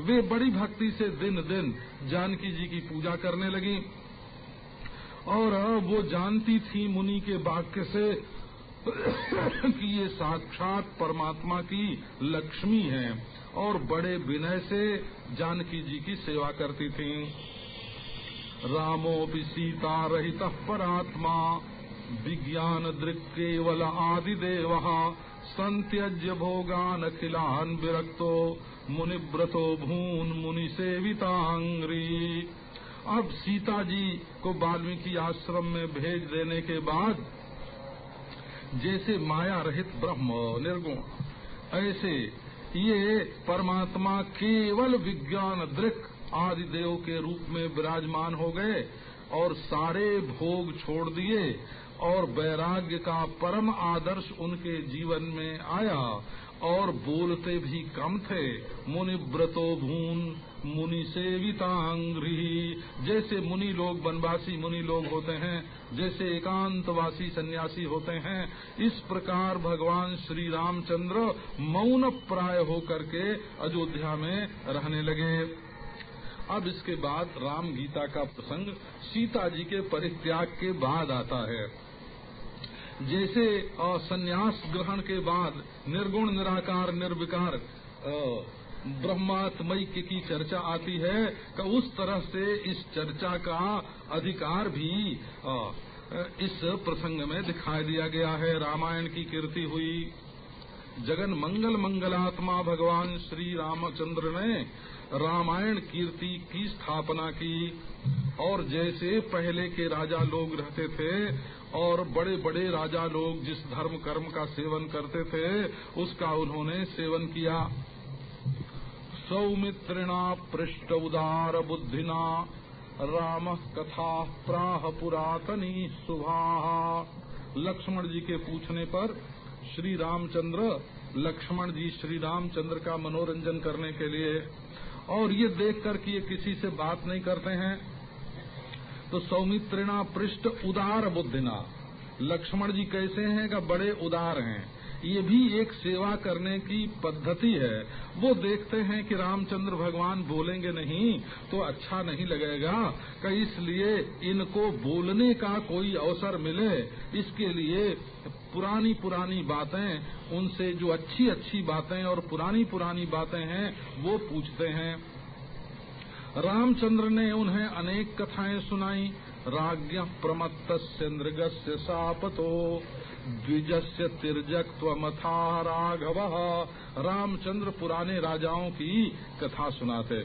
वे बड़ी भक्ति से दिन दिन जानकी जी की पूजा करने लगी। और वो जानती थी मुनि के वाक्य से कि ये साक्षात परमात्मा की लक्ष्मी है और बड़े विनय से जानकी जी की सेवा करती थी। रामो भी सीता रहित परात्मा, विज्ञान दृक् केवल आदिदेव, संत्यज्य भोगान अखिलान विरक्तो, मुनिव्रतो भून मुनि सेवितांग्री अब सीता जी को वाल्मीकि आश्रम में भेज देने के बाद जैसे माया रहित ब्रह्म निर्गुण, ऐसे ये परमात्मा केवल विज्ञान, दृक आदि देव के रूप में विराजमान हो गए और सारे भोग छोड़ दिए और वैराग्य का परम आदर्श उनके जीवन में आया। और बोलते भी कम थे। मुनि व्रतो भून, मुनि सेवितांग्री जैसे मुनि लोग वनवासी, मुनि लोग होते हैं, जैसे एकांतवासी सन्यासी होते हैं, इस प्रकार भगवान श्री रामचंद्र मौन प्राय होकर के अयोध्या में रहने लगे। अब इसके बाद राम गीता का प्रसंग सीता जी के परित्याग के बाद आता है। जैसे संन्यास ग्रहण के बाद निर्गुण, निराकार, निर्विकार ब्रह्मात्मैक्य की चर्चा आती है तो उस तरह से इस चर्चा का अधिकार भी इस प्रसंग में दिखाई दिया गया है। रामायण की कीर्ति हुई। जगन मंगल मंगलात्मा भगवान श्री रामचंद्र ने रामायण कीर्ति की स्थापना की। और जैसे पहले के राजा लोग रहते थे और बड़े बड़े राजा लोग जिस धर्म कर्म का सेवन करते थे, उसका उन्होंने सेवन किया। सौमित्रिणा पृष्ठ उदार बुद्धिना, राम कथा प्राह पुरातनी सुभा लक्ष्मण जी के पूछने पर श्री रामचंद्र, लक्ष्मण जी श्री रामचंद्र का मनोरंजन करने के लिए, और ये देख कर कि ये किसी से बात नहीं करते हैं। तो सौमित्रिणा पृष्ठ उदार बुद्धिना। लक्ष्मण जी कैसे हैं का बड़े उदार हैं? ये भी एक सेवा करने की पद्धति है। वो देखते हैं कि रामचंद्र भगवान बोलेंगे नहीं तो अच्छा नहीं लगेगा कि इसलिए इनको बोलने का कोई अवसर मिले। इसके लिए पुरानी पुरानी बातें, उनसे जो अच्छी अच्छी बातें और पुरानी पुरानी बातें हैं, वो पूछते हैं। रामचंद्र ने उन्हें अनेक कथाएँ सुनाई। राज्ञ प्रमत्त नृगस्य सापतो द्विजस्य तिरजक त्वमथा राघव। रामचंद्र पुराने राजाओं की कथा सुनाते।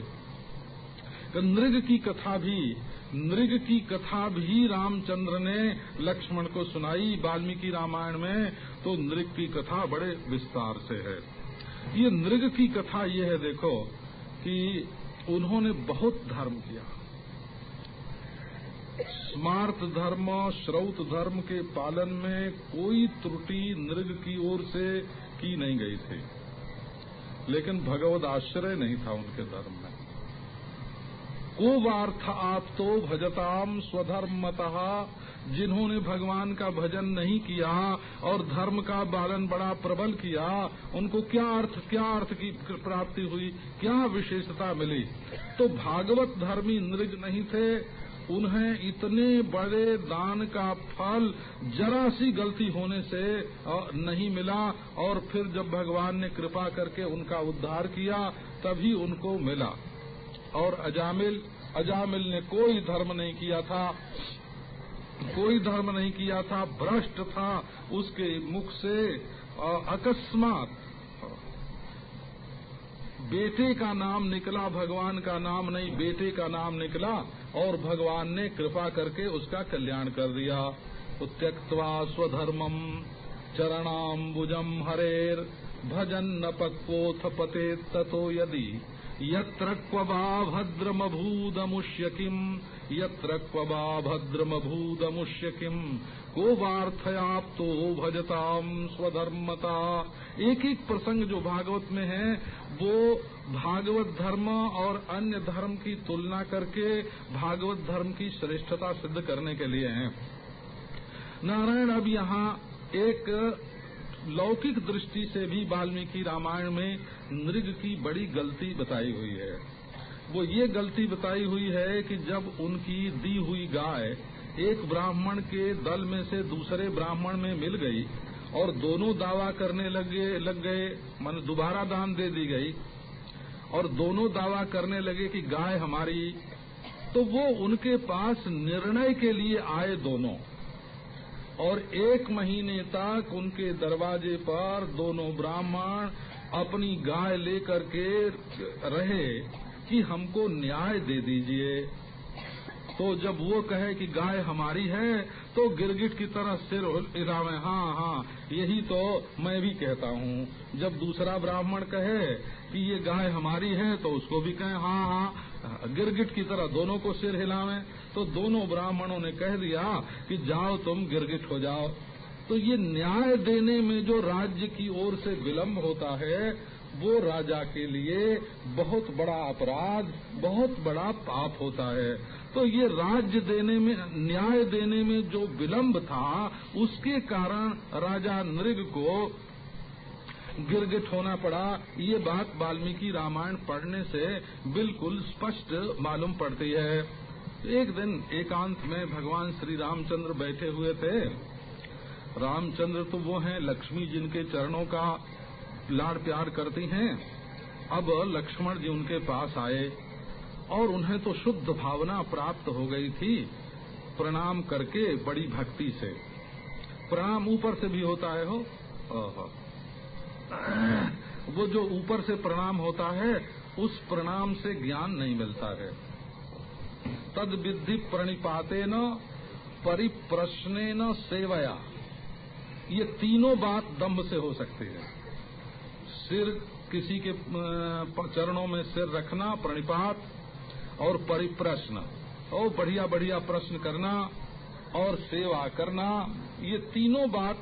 नृग की कथा भी, नृग की कथा भी रामचंद्र ने लक्ष्मण को सुनाई वाल्मीकि रामायण में तो नृग की कथा बड़े विस्तार से है। ये नृग की कथा ये है, देखो, कि उन्होंने बहुत धर्म किया। स्मार्त धर्म, श्रौत धर्म के पालन में कोई त्रुटि नृग की ओर से की नहीं गई थी। लेकिन भगवत आश्रय नहीं था उनके धर्म में। को वार्थ आप तो भजताम स्वधर्मतः जिन्होंने भगवान का भजन नहीं किया और धर्म का पालन बड़ा प्रबल किया, उनको क्या अर्थ क्या अर्थ की प्राप्ति हुई, क्या विशेषता मिली? तो भागवत धर्मी नृज नहीं थे। उन्हें इतने बड़े दान का फल जरा सी गलती होने से नहीं मिला और फिर जब भगवान ने कृपा करके उनका उद्धार किया, तभी उनको मिला। और अजामिल अजामिल ने कोई धर्म नहीं किया था। कोई धर्म नहीं किया था, भ्रष्ट था उसके मुख से अकस्मात। बेटे का नाम निकला, भगवान का नाम नहीं, बेटे का नाम निकला और भगवान ने कृपा करके उसका कल्याण कर दिया। तो त्यक्वा स्वधर्मम चरणाम्बुजम हरेर भजन न पक्वोथ पते ततो यदि। यत्र क्वबा भद्रमभूदमुष्य किम? यत्र क्वबा भद्रमभूदमुष्य किम? को वार्थयाप तो भजताम स्वधर्मता? एक एक प्रसंग जो भागवत में है, वो भागवत धर्म और अन्य धर्म की तुलना करके भागवत धर्म की श्रेष्ठता सिद्ध करने के लिए है। नारायण अब यहाँ एक लौकिक दृष्टि से भी वाल्मीकि रामायण में नृग की बड़ी गलती बताई हुई है। वो ये गलती बताई हुई है कि जब उनकी दी हुई गाय एक ब्राह्मण के दल में से दूसरे ब्राह्मण में मिल गई और दोनों दावा करने लगे, लग गए, मन दोबारा दान दे दी गई और दोनों दावा करने लगे कि गाय हमारी तो वो उनके पास निर्णय के लिए आए दोनों। और एक महीने तक उनके दरवाजे पर दोनों ब्राह्मण अपनी गाय लेकर के रहे कि हमको न्याय दे दीजिए। तो जब वो कहे कि गाय हमारी है तो गिरगिट की तरह सिर हिलावे हाँ हाँ यही तो मैं भी कहता हूँ। जब दूसरा ब्राह्मण कहे कि ये गाय हमारी है तो उसको भी कहे हाँ हाँ गिरगिट की तरह दोनों को सिर हिलावे। तो दोनों ब्राह्मणों ने कह दिया कि जाओ तुम गिरगिट हो जाओ। तो ये न्याय देने में जो राज्य की ओर से विलम्ब होता है, वो राजा के लिए बहुत बड़ा अपराध, बहुत बड़ा पाप होता है। तो ये राज्य देने में, न्याय देने में जो विलंब था, उसके कारण राजा नृग को गिरगिट होना पड़ा। ये बात वाल्मीकि रामायण पढ़ने से बिल्कुल स्पष्ट मालूम पड़ती है। एक दिन एकांत में भगवान श्री रामचंद्र बैठे हुए थे। रामचंद्र तो वो हैं लक्ष्मी जिनके चरणों का लाड़ प्यार करती हैं। अब लक्ष्मण जी उनके पास आए। और उन्हें तो शुद्ध भावना प्राप्त हो गई थी प्रणाम करके बड़ी भक्ति से। प्रणाम ऊपर से भी होता है, हो? वो जो ऊपर से प्रणाम होता है, उस प्रणाम से ज्ञान नहीं मिलता है। तद विधि प्रणिपाते न परिप्रश्ने न सेवया। ये तीनों बात दम्भ से हो सकती है। सिर, किसी के चरणों में सिर रखना, प्रणिपात और परिप्रश्न। और बढ़िया बढ़िया प्रश्न करना और सेवा करना, ये तीनों बात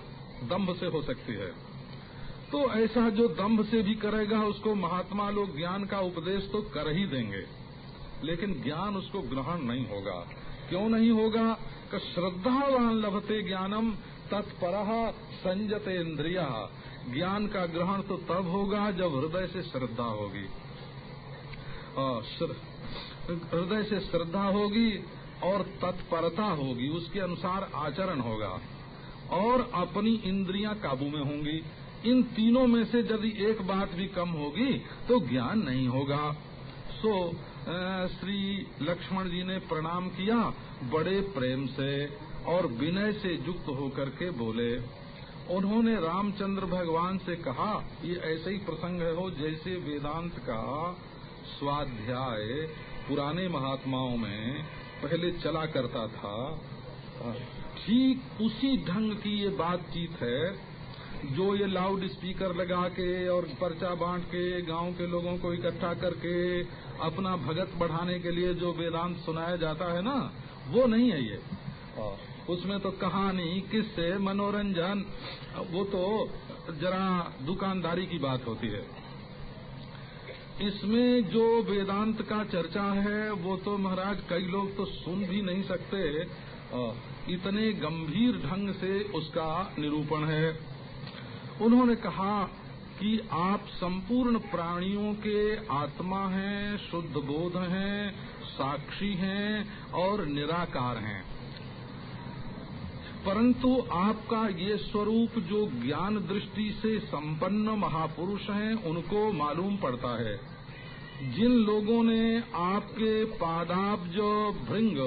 दम्भ से हो सकती है। तो ऐसा जो दम्भ से भी करेगा, उसको महात्मा लोग ज्ञान का उपदेश तो कर ही देंगे। लेकिन ज्ञान उसको ग्रहण नहीं होगा। क्यों नहीं होगा? कि श्रद्धावान लभते ज्ञानम, तत्पर संजते इंद्रिया ज्ञान का ग्रहण तो तब होगा जब हृदय से श्रद्धा होगी। हृदय से श्रद्धा होगी और तत्परता होगी, उसके अनुसार आचरण होगा। और अपनी इंद्रियाँ काबू में होंगी। इन तीनों में से यदि एक बात भी कम होगी तो ज्ञान नहीं होगा। सो श्री लक्ष्मण जी ने प्रणाम किया बड़े प्रेम से और विनय से युक्त होकर के बोले। उन्होंने रामचंद्र भगवान से कहा, ये ऐसे ही प्रसंग है हो, जैसे वेदांत का स्वाध्याय पुराने महात्माओं में पहले चला करता था। ठीक उसी ढंग की ये बातचीत है, जो ये लाउड स्पीकर लगा के और पर्चा बांट के गाँव के लोगों को इकट्ठा करके अपना भगत बढ़ाने के लिए जो वेदांत सुनाया जाता है ना, वो नहीं है ये। उसमें तो कहानी, किससे, मनोरंजन, वो तो जरा दुकानदारी की बात होती है। इसमें जो वेदांत का चर्चा है, वो तो महाराज कई लोग तो सुन भी नहीं सकते। इतने गंभीर ढंग से उसका निरूपण है। उन्होंने कहा कि आप संपूर्ण प्राणियों के आत्मा हैं, शुद्ध बोध हैं, साक्षी हैं और निराकार हैं। परंतु आपका ये स्वरूप जो ज्ञान दृष्टि से संपन्न महापुरुष हैं, उनको मालूम पड़ता है। जिन लोगों ने आपके पादाब्ज भृंग,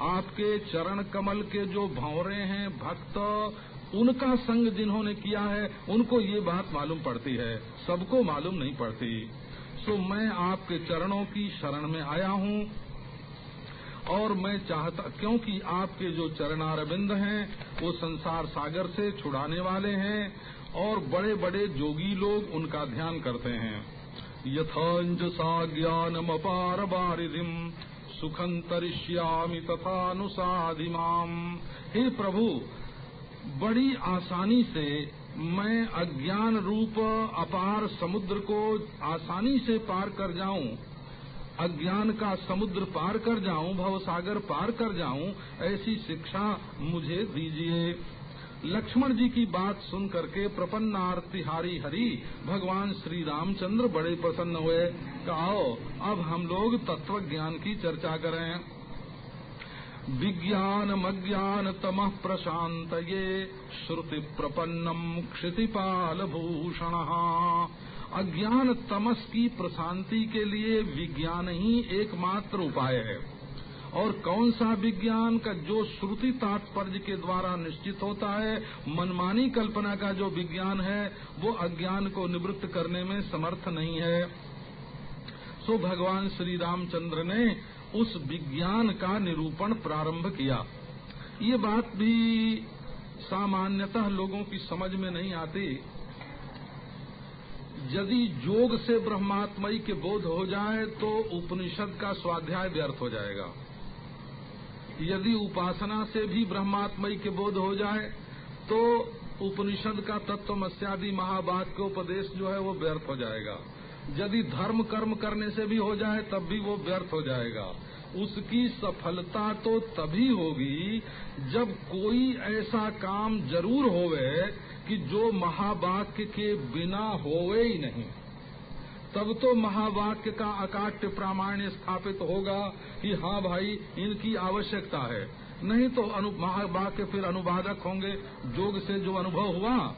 आपके चरण कमल के जो भंवरे हैं, भक्त, उनका संग जिन्होंने किया है, उनको ये बात मालूम पड़ती है। सबको मालूम नहीं पड़ती। सो मैं आपके चरणों की शरण में आया हूँ और मैं चाहता, क्योंकि आपके जो चरणारविंद हैं, वो संसार सागर से छुड़ाने वाले हैं और बड़े बड़े जोगी लोग उनका ध्यान करते हैं। यथांज सा ज्ञानम अपार बारिधिम सुखं तरिष्यामि तथानुसाधिमाम। हे प्रभु, बड़ी आसानी से मैं अज्ञान रूप अपार समुद्र को आसानी से पार कर जाऊँ, अज्ञान का समुद्र पार कर जाऊँ, भवसागर पार कर जाऊँ, ऐसी शिक्षा मुझे दीजिए। लक्ष्मण जी की बात सुन करके प्रपन्नार्तिहारी हरि भगवान श्री रामचंद्र बड़े प्रसन्न हुए। कहो, अब हम लोग तत्व ज्ञान की चर्चा करें। विज्ञान अज्ञान तम प्रशांत ये, श्रुति प्रपन्नम क्षितिपाल भूषण। अज्ञान तमस की प्रशांति के लिए विज्ञान ही एकमात्र उपाय है। और कौन सा विज्ञान का जो श्रुति तात्पर्य के द्वारा निश्चित होता है, मनमानी कल्पना का जो विज्ञान है, वो अज्ञान को निवृत्त करने में समर्थ नहीं है। सो भगवान श्री रामचंद्र ने उस विज्ञान का निरूपण प्रारंभ किया। ये बात भी सामान्यतः लोगों की समझ में नहीं आती। यदि योग से ब्रह्मात्मय के बोध हो जाए तो उपनिषद का स्वाध्याय व्यर्थ हो जाएगा। यदि उपासना से भी ब्रह्मात्मय के बोध हो जाए तो उपनिषद का तत्वमस्यादि महाबात के उपदेश जो है वो व्यर्थ हो जाएगा। यदि धर्म कर्म करने से भी हो जाए, तब भी वो व्यर्थ हो जाएगा। उसकी सफलता तो तभी होगी जब कोई ऐसा काम ज़रूर होवे कि जो महावाक्य के बिना होवे ही नहीं। तब तो महावाक्य का अकाट्य प्रामाण्य स्थापित होगा कि हाँ भाई, इनकी आवश्यकता है। नहीं तो महावाक्य फिर अनुवादक होंगे योग से जो अनुभव हुआ,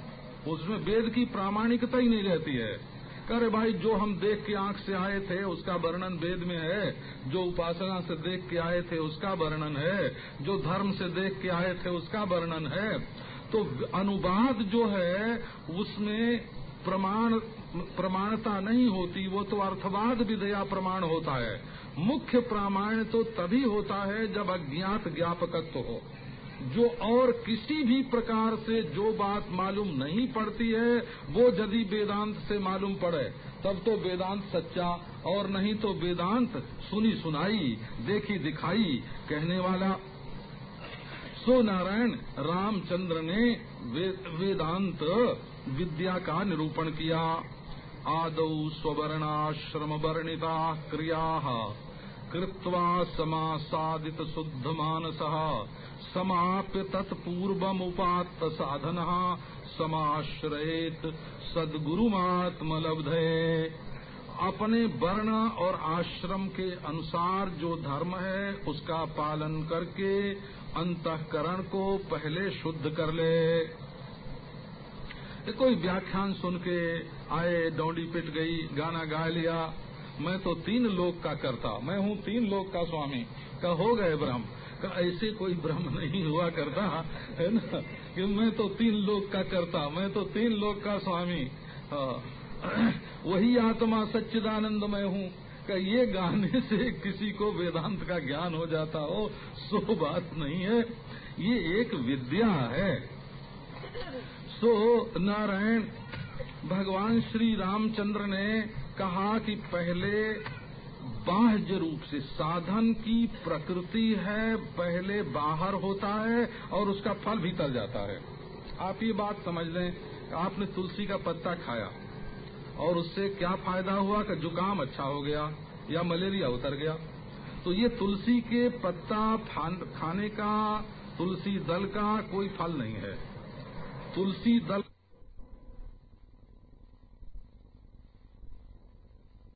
उसमें वेद की प्रामाणिकता ही नहीं रहती है। करे भाई, जो हम देख के आँख से आए थे, उसका वर्णन वेद में है। जो उपासना से देख के आए थे, उसका वर्णन है। जो धर्म से देख के आए थे, उसका वर्णन है। तो अनुवाद जो है, उसमें प्रमाण प्रमाणता नहीं होती, वो तो अर्थवाद विधया प्रमाण होता है। मुख्य प्रामाण्य तो तभी होता है जब अज्ञात ज्ञापकत्व हो। जो और किसी भी प्रकार से जो बात मालूम नहीं पड़ती है, वो यदि वेदांत से मालूम पड़े, तब तो वेदांत सच्चा और नहीं तो वेदांत सुनी सुनाई, देखी दिखाई। कहने वाला सो नारायण रामचंद्र ने वेदांत विद्या का निरूपण किया। आदौ स्वर्णाश्रम वर्णिता क्रिया, कृत्वा समासादित शुद्ध मानस, समाप्य तत्पूर्वमुपात्त साधन, समाश्रयेत सदगुरुमात्मलब्धे। अपने वर्ण और आश्रम के अनुसार जो धर्म है, उसका पालन करके अंतकरण को पहले शुद्ध कर ले। कोई व्याख्यान सुन के आए, डोंडी पिट गई, गाना गा लिया। मैं तो तीन लोक का करता, मैं हूँ तीन लोक का स्वामी। का हो गए ब्रह्म। का ऐसे कोई ब्रह्म नहीं हुआ करता, है ना? कि मैं तो तीन लोक का करता, मैं तो तीन लोक का स्वामी। वही आत्मा सच्चिदानंद मैं हूँ। का ये गाने से किसी को वेदांत का ज्ञान हो जाता हो, सो बात नहीं है। ये एक विद्या है। सो नारायण, भगवान श्री रामचंद्र ने कहा कि पहले बाह्य रूप से साधन की प्रकृति है, पहले बाहर होता है और उसका फल भीतर जाता है। आप ये बात समझ लें, आपने तुलसी का पत्ता खाया और उससे क्या फ़ायदा हुआ कि जुकाम अच्छा हो गया या मलेरिया उतर गया? तो ये तुलसी के पत्ता खाने का, तुलसी दल का कोई फल नहीं है। तुलसी दल